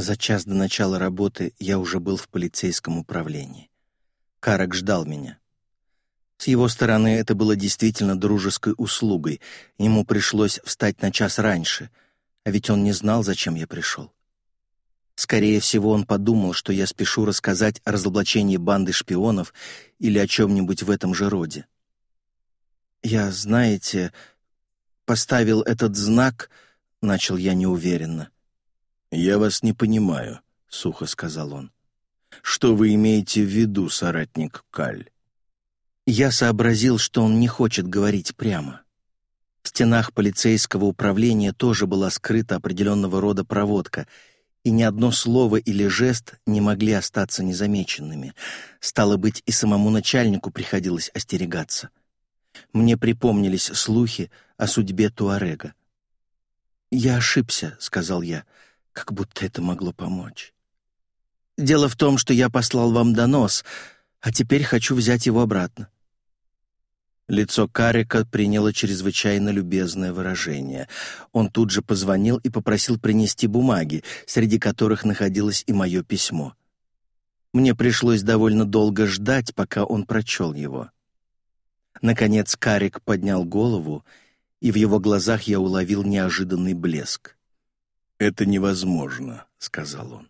За час до начала работы я уже был в полицейском управлении. Карак ждал меня. С его стороны это было действительно дружеской услугой. Ему пришлось встать на час раньше, а ведь он не знал, зачем я пришел. Скорее всего, он подумал, что я спешу рассказать о разоблачении банды шпионов или о чем-нибудь в этом же роде. «Я, знаете, поставил этот знак», — начал я неуверенно — «Я вас не понимаю», — сухо сказал он. «Что вы имеете в виду, соратник Каль?» Я сообразил, что он не хочет говорить прямо. В стенах полицейского управления тоже была скрыта определенного рода проводка, и ни одно слово или жест не могли остаться незамеченными. Стало быть, и самому начальнику приходилось остерегаться. Мне припомнились слухи о судьбе Туарега. «Я ошибся», — сказал я, — как будто это могло помочь. Дело в том, что я послал вам донос, а теперь хочу взять его обратно». Лицо Карика приняло чрезвычайно любезное выражение. Он тут же позвонил и попросил принести бумаги, среди которых находилось и мое письмо. Мне пришлось довольно долго ждать, пока он прочел его. Наконец Карик поднял голову, и в его глазах я уловил неожиданный блеск. «Это невозможно», — сказал он.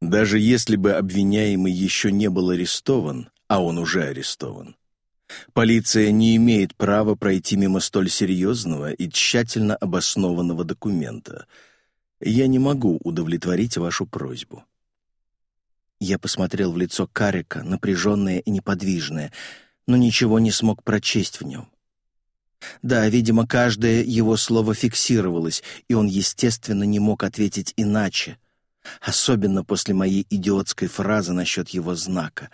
«Даже если бы обвиняемый еще не был арестован, а он уже арестован, полиция не имеет права пройти мимо столь серьезного и тщательно обоснованного документа. Я не могу удовлетворить вашу просьбу». Я посмотрел в лицо Карика, напряженное и неподвижное, но ничего не смог прочесть в нем. Да, видимо, каждое его слово фиксировалось, и он, естественно, не мог ответить иначе. Особенно после моей идиотской фразы насчет его знака.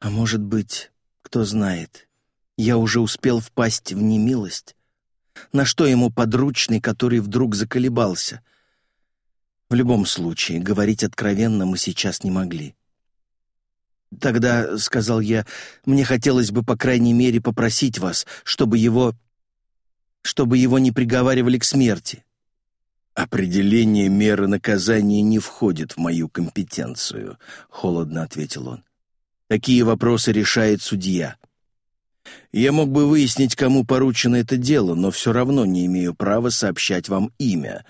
А может быть, кто знает, я уже успел впасть в немилость? На что ему подручный, который вдруг заколебался? В любом случае, говорить откровенно мы сейчас не могли. — «Тогда», — сказал я, — «мне хотелось бы, по крайней мере, попросить вас, чтобы его... чтобы его не приговаривали к смерти». «Определение меры наказания не входит в мою компетенцию», — холодно ответил он. «Такие вопросы решает судья. Я мог бы выяснить, кому поручено это дело, но все равно не имею права сообщать вам имя,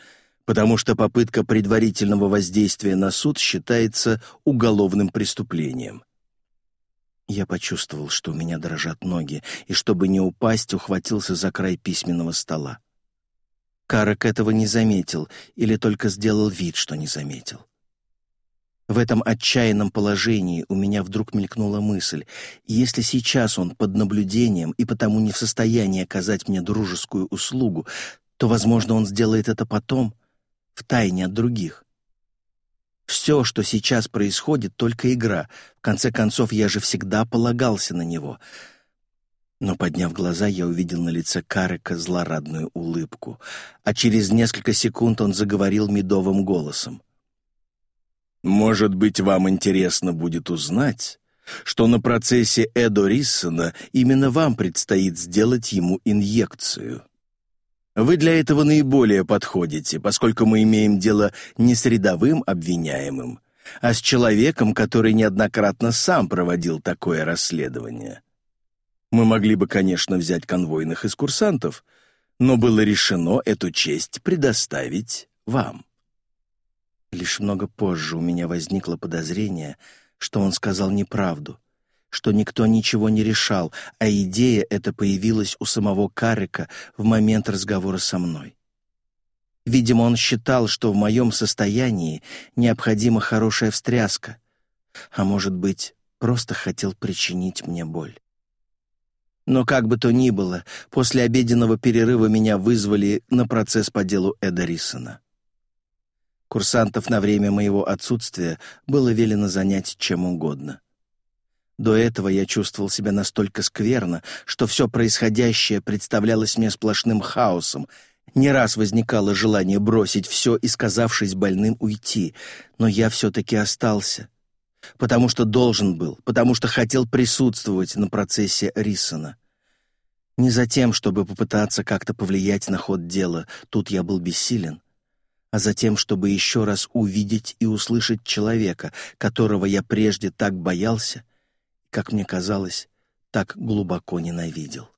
потому что попытка предварительного воздействия на суд считается уголовным преступлением. Я почувствовал, что у меня дрожат ноги, и, чтобы не упасть, ухватился за край письменного стола. Карак этого не заметил или только сделал вид, что не заметил. В этом отчаянном положении у меня вдруг мелькнула мысль, если сейчас он под наблюдением и потому не в состоянии оказать мне дружескую услугу, то, возможно, он сделает это потом, втайне от других. Все, что сейчас происходит, только игра. В конце концов, я же всегда полагался на него. Но, подняв глаза, я увидел на лице Карека злорадную улыбку, а через несколько секунд он заговорил медовым голосом. «Может быть, вам интересно будет узнать, что на процессе Эдо Риссона именно вам предстоит сделать ему инъекцию». Вы для этого наиболее подходите, поскольку мы имеем дело не с рядовым обвиняемым, а с человеком, который неоднократно сам проводил такое расследование. Мы могли бы, конечно, взять конвойных из курсантов, но было решено эту честь предоставить вам. Лишь много позже у меня возникло подозрение, что он сказал неправду — что никто ничего не решал, а идея эта появилась у самого Карика в момент разговора со мной. Видимо, он считал, что в моем состоянии необходима хорошая встряска, а, может быть, просто хотел причинить мне боль. Но как бы то ни было, после обеденного перерыва меня вызвали на процесс по делу Эда Рисона. Курсантов на время моего отсутствия было велено занять чем угодно — до этого я чувствовал себя настолько скверно, что все происходящее представлялось мне сплошным хаосом. Не раз возникало желание бросить все и, сказавшись больным, уйти, но я все-таки остался. Потому что должен был, потому что хотел присутствовать на процессе Рисона. Не за тем, чтобы попытаться как-то повлиять на ход дела, тут я был бессилен, а за тем, чтобы еще раз увидеть и услышать человека, которого я прежде так боялся, как мне казалось, так глубоко ненавидел.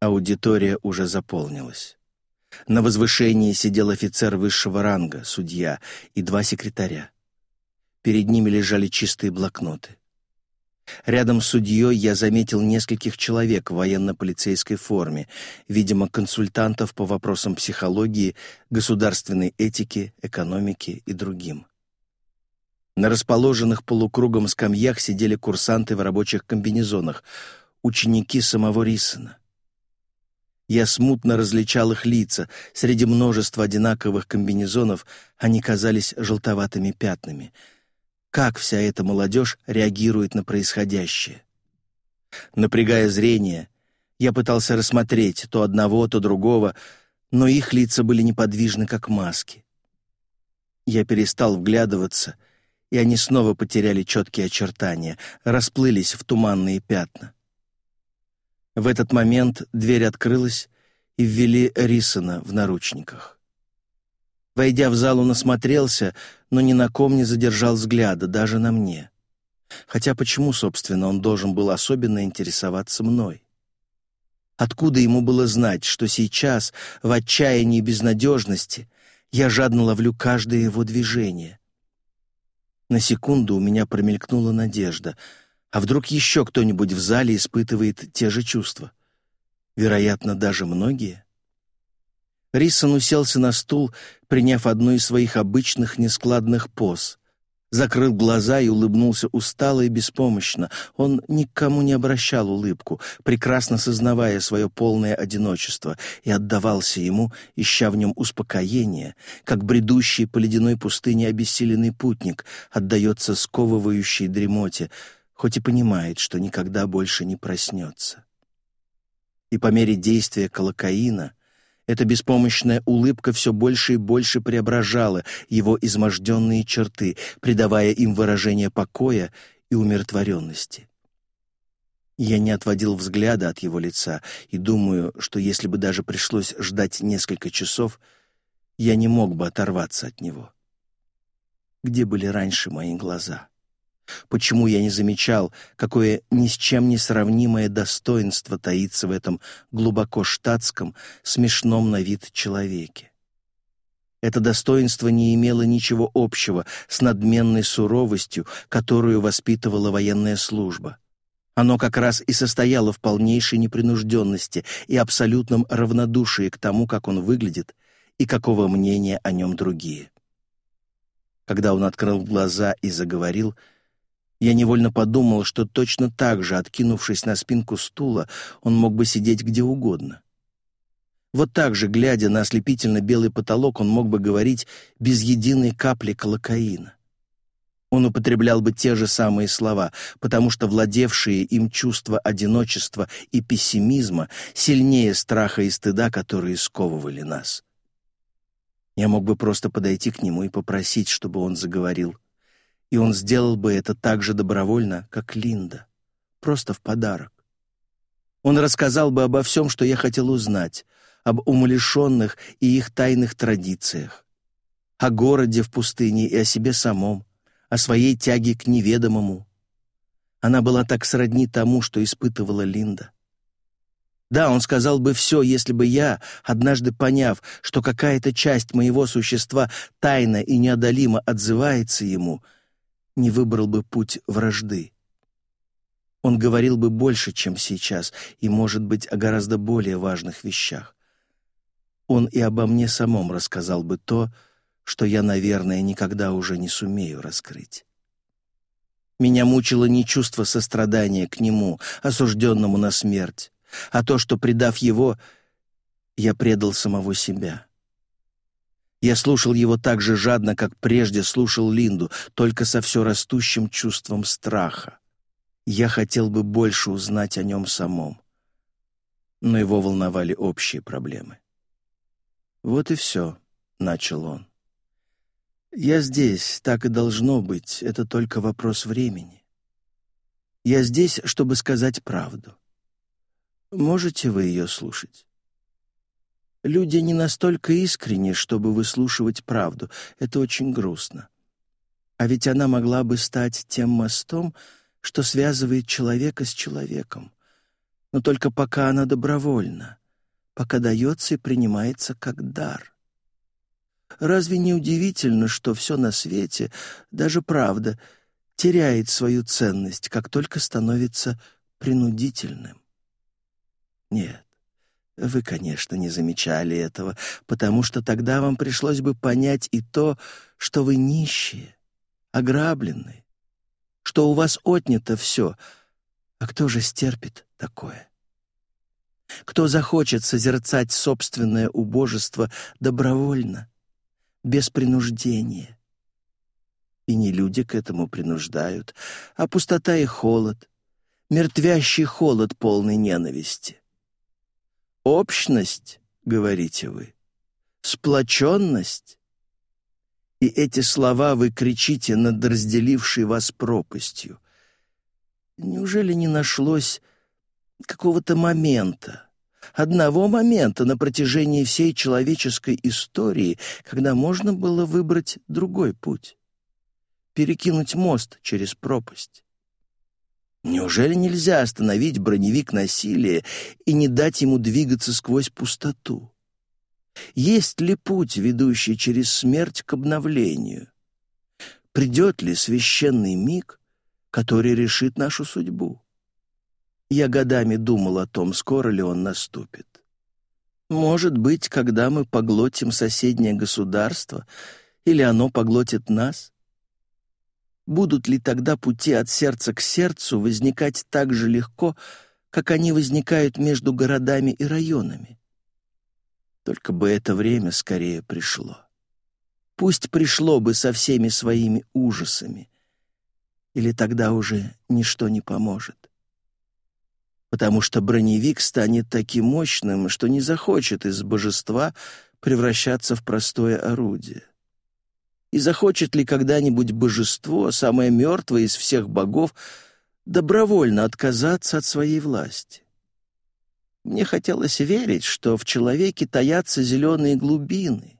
Аудитория уже заполнилась. На возвышении сидел офицер высшего ранга, судья и два секретаря. Перед ними лежали чистые блокноты. Рядом с судьей я заметил нескольких человек в военно-полицейской форме, видимо, консультантов по вопросам психологии, государственной этики, экономики и другим. На расположенных полукругом скамьях сидели курсанты в рабочих комбинезонах, ученики самого Рисона. Я смутно различал их лица. Среди множества одинаковых комбинезонов они казались желтоватыми пятнами. Как вся эта молодежь реагирует на происходящее? Напрягая зрение, я пытался рассмотреть то одного, то другого, но их лица были неподвижны, как маски. Я перестал вглядываться — и они снова потеряли четкие очертания, расплылись в туманные пятна. В этот момент дверь открылась, и ввели Рисона в наручниках. Войдя в зал, он осмотрелся, но ни на ком не задержал взгляда, даже на мне. Хотя почему, собственно, он должен был особенно интересоваться мной? Откуда ему было знать, что сейчас, в отчаянии и безнадежности, я жадно ловлю каждое его движение? На секунду у меня промелькнула надежда. А вдруг еще кто-нибудь в зале испытывает те же чувства? Вероятно, даже многие. Рисон уселся на стул, приняв одну из своих обычных нескладных поз закрыл глаза и улыбнулся устало и беспомощно. Он никому не обращал улыбку, прекрасно сознавая свое полное одиночество, и отдавался ему, ища в нем успокоение, как бредущий по ледяной пустыне обессиленный путник отдается сковывающей дремоте, хоть и понимает, что никогда больше не проснется. И по мере действия колокаина — эта беспомощная улыбка все больше и больше преображала его изможденные черты, придавая им выражение покоя и умиротворенности. Я не отводил взгляда от его лица и думаю, что если бы даже пришлось ждать несколько часов, я не мог бы оторваться от него. Где были раньше мои глаза? Почему я не замечал, какое ни с чем не сравнимое достоинство таится в этом глубоко штатском, смешном на вид человеке? Это достоинство не имело ничего общего с надменной суровостью, которую воспитывала военная служба. Оно как раз и состояло в полнейшей непринужденности и абсолютном равнодушии к тому, как он выглядит и какого мнения о нем другие. Когда он открыл глаза и заговорил — я невольно подумал, что точно так же, откинувшись на спинку стула, он мог бы сидеть где угодно. Вот так же, глядя на ослепительно белый потолок, он мог бы говорить без единой капли колокаина. Он употреблял бы те же самые слова, потому что владевшие им чувство одиночества и пессимизма сильнее страха и стыда, которые сковывали нас. Я мог бы просто подойти к нему и попросить, чтобы он заговорил — и он сделал бы это так же добровольно, как Линда, просто в подарок. Он рассказал бы обо всем, что я хотел узнать, об умалишенных и их тайных традициях, о городе в пустыне и о себе самом, о своей тяге к неведомому. Она была так сродни тому, что испытывала Линда. Да, он сказал бы все, если бы я, однажды поняв, что какая-то часть моего существа тайно и неодолимо отзывается ему — не выбрал бы путь вражды. Он говорил бы больше, чем сейчас, и, может быть, о гораздо более важных вещах. Он и обо мне самом рассказал бы то, что я, наверное, никогда уже не сумею раскрыть. Меня мучило не чувство сострадания к нему, осужденному на смерть, а то, что, предав его, я предал самого себя. Я слушал его так же жадно, как прежде слушал Линду, только со все растущим чувством страха. Я хотел бы больше узнать о нем самом. Но его волновали общие проблемы. «Вот и все», — начал он. «Я здесь, так и должно быть, это только вопрос времени. Я здесь, чтобы сказать правду. Можете вы ее слушать?» Люди не настолько искренни, чтобы выслушивать правду. Это очень грустно. А ведь она могла бы стать тем мостом, что связывает человека с человеком. Но только пока она добровольна, пока дается и принимается как дар. Разве не удивительно, что все на свете, даже правда, теряет свою ценность, как только становится принудительным? Нет. Вы, конечно, не замечали этого, потому что тогда вам пришлось бы понять и то, что вы нищие, ограбленные, что у вас отнято все. А кто же стерпит такое? Кто захочет созерцать собственное убожество добровольно, без принуждения? И не люди к этому принуждают, а пустота и холод, мертвящий холод полной ненависти. Общность, говорите вы, сплоченность. И эти слова вы кричите над разделившей вас пропастью. Неужели не нашлось какого-то момента, одного момента на протяжении всей человеческой истории, когда можно было выбрать другой путь, перекинуть мост через пропасть. Неужели нельзя остановить броневик насилия и не дать ему двигаться сквозь пустоту? Есть ли путь, ведущий через смерть к обновлению? Придет ли священный миг, который решит нашу судьбу? Я годами думал о том, скоро ли он наступит. Может быть, когда мы поглотим соседнее государство, или оно поглотит нас? будут ли тогда пути от сердца к сердцу возникать так же легко, как они возникают между городами и районами. Только бы это время скорее пришло. Пусть пришло бы со всеми своими ужасами, или тогда уже ничто не поможет. Потому что броневик станет таким мощным, что не захочет из божества превращаться в простое орудие. И захочет ли когда-нибудь божество, самое мертвое из всех богов, добровольно отказаться от своей власти? Мне хотелось верить, что в человеке таятся зеленые глубины,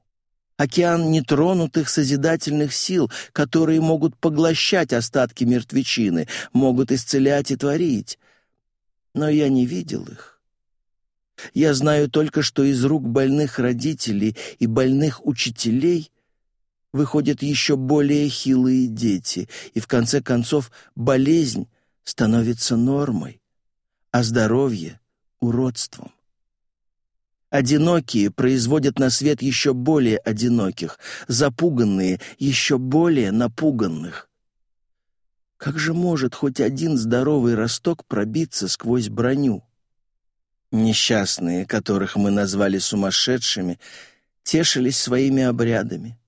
океан нетронутых созидательных сил, которые могут поглощать остатки мертвечины, могут исцелять и творить. Но я не видел их. Я знаю только, что из рук больных родителей и больных учителей выходят еще более хилые дети, и в конце концов болезнь становится нормой, а здоровье — уродством. Одинокие производят на свет еще более одиноких, запуганные — еще более напуганных. Как же может хоть один здоровый росток пробиться сквозь броню? Несчастные, которых мы назвали сумасшедшими, тешились своими обрядами,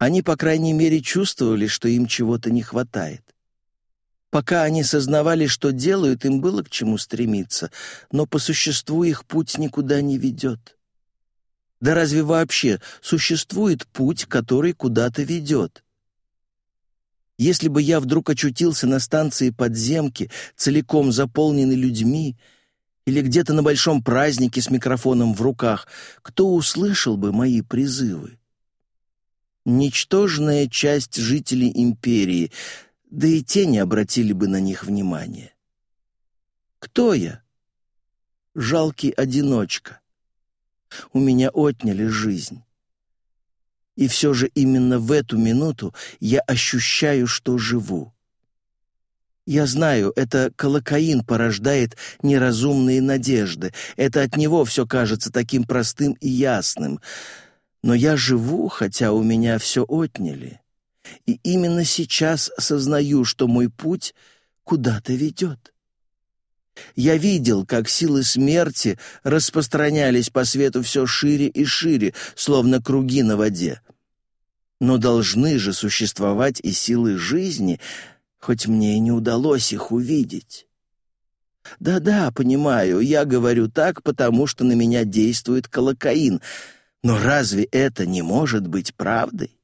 они, по крайней мере, чувствовали, что им чего-то не хватает. Пока они сознавали, что делают, им было к чему стремиться, но по существу их путь никуда не ведет. Да разве вообще существует путь, который куда-то ведет? Если бы я вдруг очутился на станции подземки, целиком заполненной людьми, или где-то на большом празднике с микрофоном в руках, кто услышал бы мои призывы? ничтожная часть жителей империи, да и те не обратили бы на них внимания. Кто я? Жалкий одиночка. У меня отняли жизнь. И все же именно в эту минуту я ощущаю, что живу. Я знаю, это колокаин порождает неразумные надежды. Это от него все кажется таким простым и ясным — но я живу, хотя у меня все отняли. И именно сейчас сознаю, что мой путь куда-то ведет. Я видел, как силы смерти распространялись по свету все шире и шире, словно круги на воде. Но должны же существовать и силы жизни, хоть мне и не удалось их увидеть. Да-да, понимаю, я говорю так, потому что на меня действует колокаин — но разве это не может быть правдой?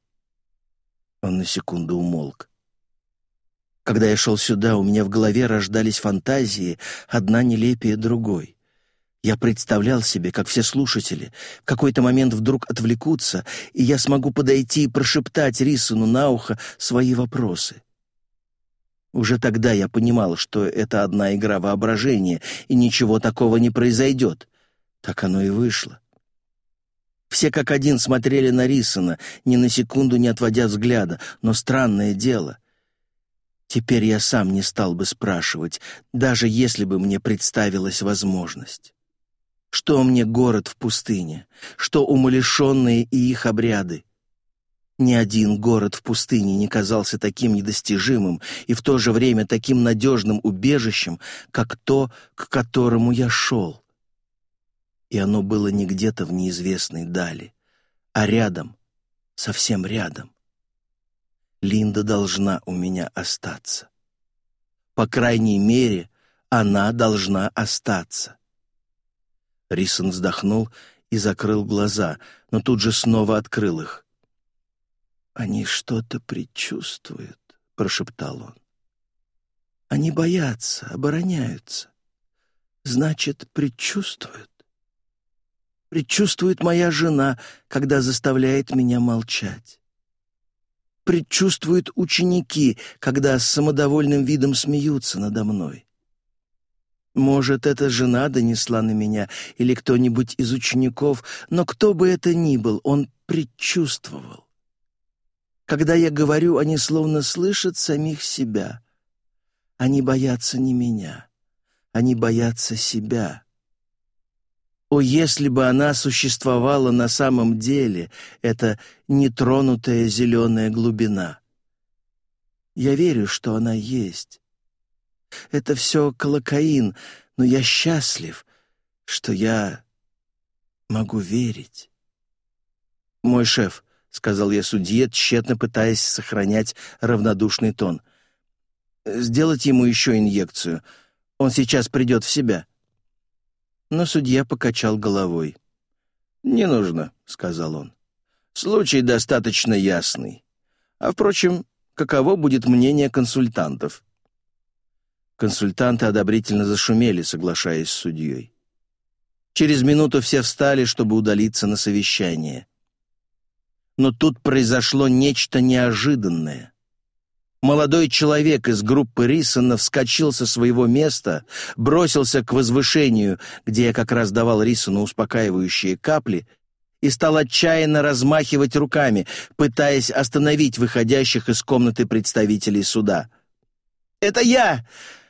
Он на секунду умолк. Когда я шел сюда, у меня в голове рождались фантазии, одна нелепее другой. Я представлял себе, как все слушатели в какой-то момент вдруг отвлекутся, и я смогу подойти и прошептать Рисуну на ухо свои вопросы. Уже тогда я понимал, что это одна игра воображения, и ничего такого не произойдет. Так оно и вышло. Все как один смотрели на Рисона, ни на секунду не отводя взгляда, но странное дело. Теперь я сам не стал бы спрашивать, даже если бы мне представилась возможность. Что мне город в пустыне? Что умалишенные и их обряды? Ни один город в пустыне не казался таким недостижимым и в то же время таким надежным убежищем, как то, к которому я шел и оно было не где-то в неизвестной дали, а рядом, совсем рядом. Линда должна у меня остаться. По крайней мере, она должна остаться. Рисон вздохнул и закрыл глаза, но тут же снова открыл их. «Они что-то предчувствуют», — прошептал он. «Они боятся, обороняются. Значит, предчувствуют» предчувствует моя жена, когда заставляет меня молчать. Предчувствуют ученики, когда с самодовольным видом смеются надо мной. Может, эта жена донесла на меня или кто-нибудь из учеников, но кто бы это ни был, он предчувствовал. Когда я говорю, они словно слышат самих себя. Они боятся не меня, они боятся себя. О, если бы она существовала на самом деле, эта нетронутая зеленая глубина! Я верю, что она есть. Это все колокаин, но я счастлив, что я могу верить. «Мой шеф», — сказал я судье, тщетно пытаясь сохранять равнодушный тон, — «сделать ему еще инъекцию. Он сейчас придет в себя» но судья покачал головой. «Не нужно», — сказал он. «Случай достаточно ясный. А, впрочем, каково будет мнение консультантов?» Консультанты одобрительно зашумели, соглашаясь с судьей. Через минуту все встали, чтобы удалиться на совещание. Но тут произошло нечто неожиданное — Молодой человек из группы Рисона вскочил со своего места, бросился к возвышению, где я как раз давал Рисону успокаивающие капли, и стал отчаянно размахивать руками, пытаясь остановить выходящих из комнаты представителей суда. «Это я!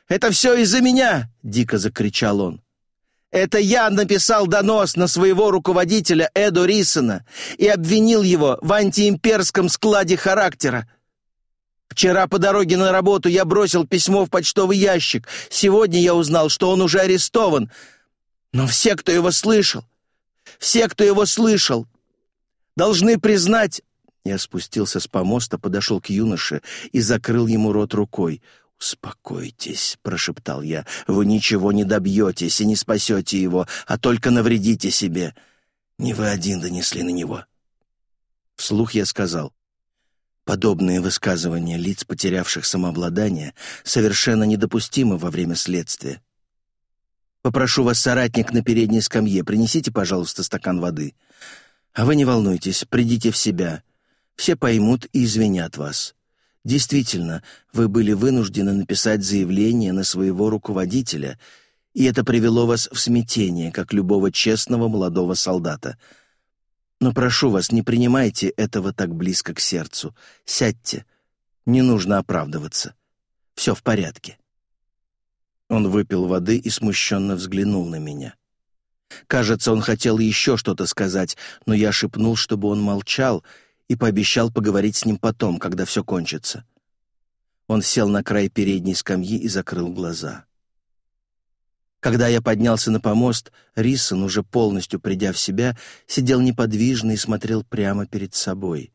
Это все из-за меня!» — дико закричал он. Это я написал донос на своего руководителя Эду Рисона и обвинил его в антиимперском складе характера. Вчера по дороге на работу я бросил письмо в почтовый ящик. Сегодня я узнал, что он уже арестован. Но все, кто его слышал, все, кто его слышал, должны признать...» Я спустился с помоста, подошел к юноше и закрыл ему рот рукой. «Успокойтесь», — прошептал я, — «вы ничего не добьетесь и не спасете его, а только навредите себе. Не вы один донесли на него». Вслух я сказал, Подобные высказывания лиц, потерявших самообладание, совершенно недопустимы во время следствия. «Попрошу вас, соратник, на передней скамье, принесите, пожалуйста, стакан воды. А вы не волнуйтесь, придите в себя. Все поймут и извинят вас. Действительно, вы были вынуждены написать заявление на своего руководителя, и это привело вас в смятение, как любого честного молодого солдата», но прошу вас, не принимайте этого так близко к сердцу. Сядьте. Не нужно оправдываться. Все в порядке». Он выпил воды и смущенно взглянул на меня. Кажется, он хотел еще что-то сказать, но я шепнул, чтобы он молчал, и пообещал поговорить с ним потом, когда все кончится. Он сел на край передней скамьи и закрыл глаза. Когда я поднялся на помост, Рисон, уже полностью придя в себя, сидел неподвижно и смотрел прямо перед собой.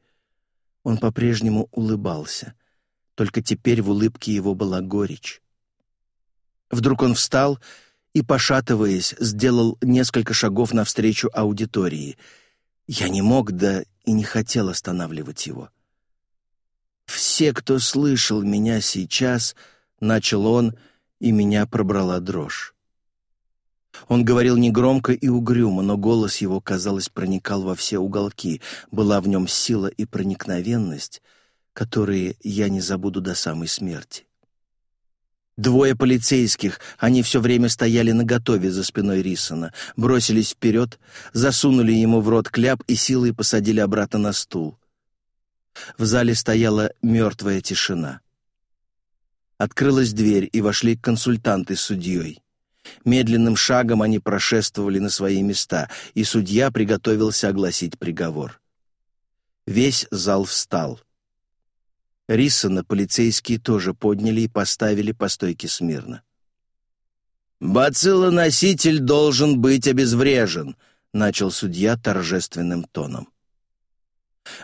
Он по-прежнему улыбался. Только теперь в улыбке его была горечь. Вдруг он встал и, пошатываясь, сделал несколько шагов навстречу аудитории. Я не мог, да и не хотел останавливать его. «Все, кто слышал меня сейчас», — начал он, и меня пробрала дрожь. Он говорил негромко и угрюмо, но голос его, казалось, проникал во все уголки. Была в нем сила и проникновенность, которые я не забуду до самой смерти. Двое полицейских, они все время стояли наготове за спиной Рисона, бросились вперед, засунули ему в рот кляп и силой посадили обратно на стул. В зале стояла мертвая тишина. Открылась дверь, и вошли консультанты с судьей. Медленным шагом они прошествовали на свои места, и судья приготовился огласить приговор. Весь зал встал. Риссона полицейские тоже подняли и поставили по стойке смирно. «Бациллоноситель должен быть обезврежен», — начал судья торжественным тоном.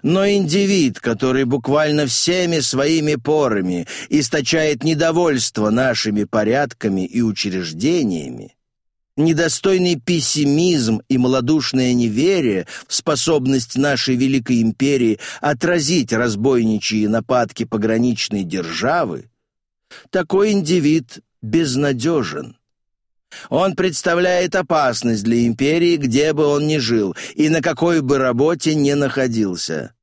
Но индивид, который буквально всеми своими порами источает недовольство нашими порядками и учреждениями, недостойный пессимизм и малодушное неверие в способность нашей великой империи отразить разбойничьи нападки пограничной державы, такой индивид безнадежен. Он представляет опасность для империи, где бы он ни жил и на какой бы работе ни находился.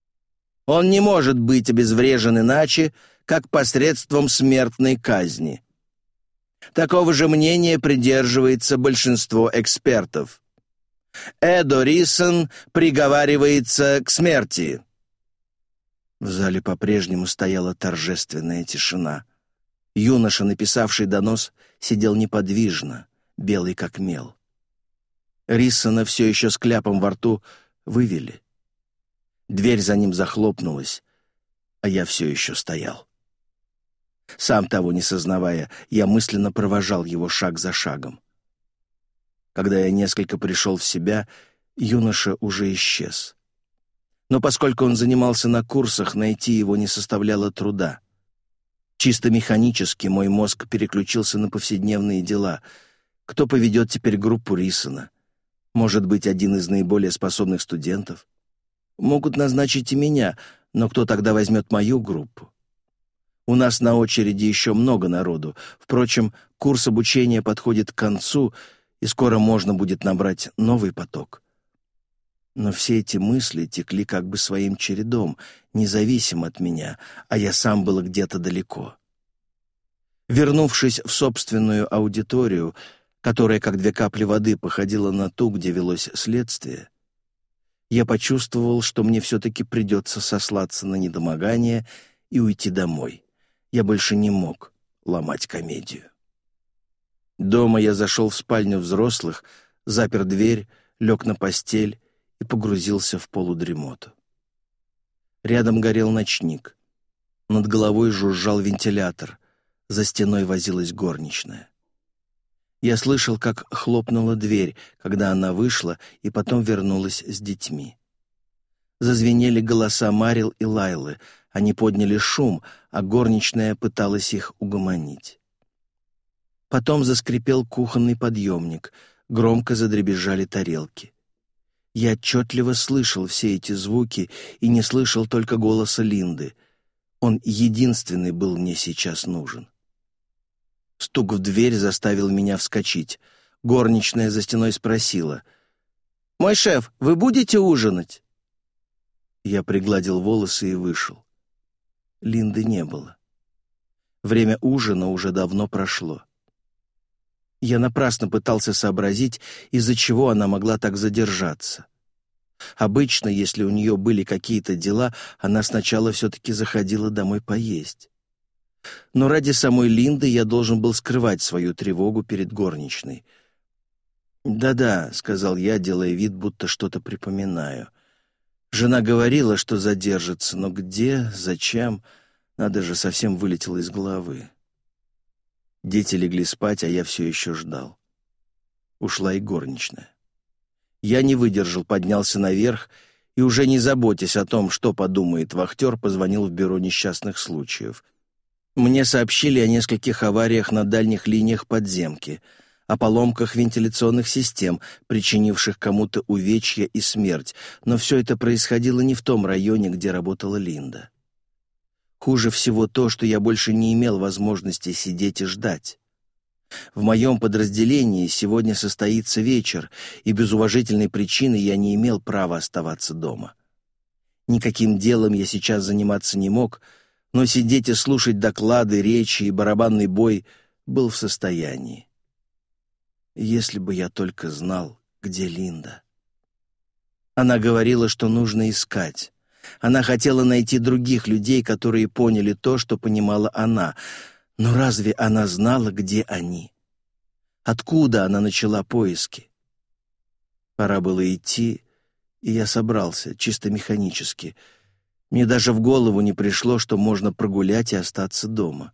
Он не может быть обезврежен иначе, как посредством смертной казни. Такого же мнения придерживается большинство экспертов. Эдо Рисон приговаривается к смерти. В зале по-прежнему стояла торжественная тишина. Юноша, написавший донос, сидел неподвижно, белый как мел. Риссона все еще с кляпом во рту вывели. Дверь за ним захлопнулась, а я все еще стоял. Сам того не сознавая, я мысленно провожал его шаг за шагом. Когда я несколько пришел в себя, юноша уже исчез. Но поскольку он занимался на курсах, найти его не составляло труда. Чисто механически мой мозг переключился на повседневные дела — кто поведет теперь группу Рисона? Может быть, один из наиболее способных студентов? Могут назначить и меня, но кто тогда возьмет мою группу? У нас на очереди еще много народу. Впрочем, курс обучения подходит к концу, и скоро можно будет набрать новый поток. Но все эти мысли текли как бы своим чередом, независимо от меня, а я сам был где-то далеко. Вернувшись в собственную аудиторию, которая, как две капли воды, походила на ту, где велось следствие, я почувствовал, что мне все-таки придется сослаться на недомогание и уйти домой. Я больше не мог ломать комедию. Дома я зашел в спальню взрослых, запер дверь, лег на постель и погрузился в полудремоту. Рядом горел ночник. Над головой жужжал вентилятор. За стеной возилась горничная. Я слышал, как хлопнула дверь, когда она вышла и потом вернулась с детьми. Зазвенели голоса Марил и Лайлы. Они подняли шум, а горничная пыталась их угомонить. Потом заскрипел кухонный подъемник, громко задребезжали тарелки. Я отчетливо слышал все эти звуки и не слышал только голоса Линды. Он единственный был мне сейчас нужен. Стук в дверь заставил меня вскочить. Горничная за стеной спросила. «Мой шеф, вы будете ужинать?» Я пригладил волосы и вышел. Линды не было. Время ужина уже давно прошло. Я напрасно пытался сообразить, из-за чего она могла так задержаться. Обычно, если у нее были какие-то дела, она сначала все-таки заходила домой поесть но ради самой Линды я должен был скрывать свою тревогу перед горничной. «Да-да», — сказал я, делая вид, будто что-то припоминаю. Жена говорила, что задержится, но где, зачем, надо же, совсем вылетело из головы. Дети легли спать, а я все еще ждал. Ушла и горничная. Я не выдержал, поднялся наверх и, уже не заботясь о том, что подумает вахтер, позвонил в бюро несчастных случаев — мне сообщили о нескольких авариях на дальних линиях подземки, о поломках вентиляционных систем, причинивших кому-то увечья и смерть, но все это происходило не в том районе, где работала Линда. Хуже всего то, что я больше не имел возможности сидеть и ждать. В моем подразделении сегодня состоится вечер, и без уважительной причины я не имел права оставаться дома. Никаким делом я сейчас заниматься не мог — но сидеть и слушать доклады, речи и барабанный бой был в состоянии. Если бы я только знал, где Линда. Она говорила, что нужно искать. Она хотела найти других людей, которые поняли то, что понимала она. Но разве она знала, где они? Откуда она начала поиски? Пора было идти, и я собрался, чисто механически — мне даже в голову не пришло, что можно прогулять и остаться дома.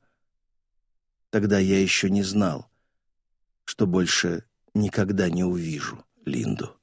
Тогда я еще не знал, что больше никогда не увижу Линду.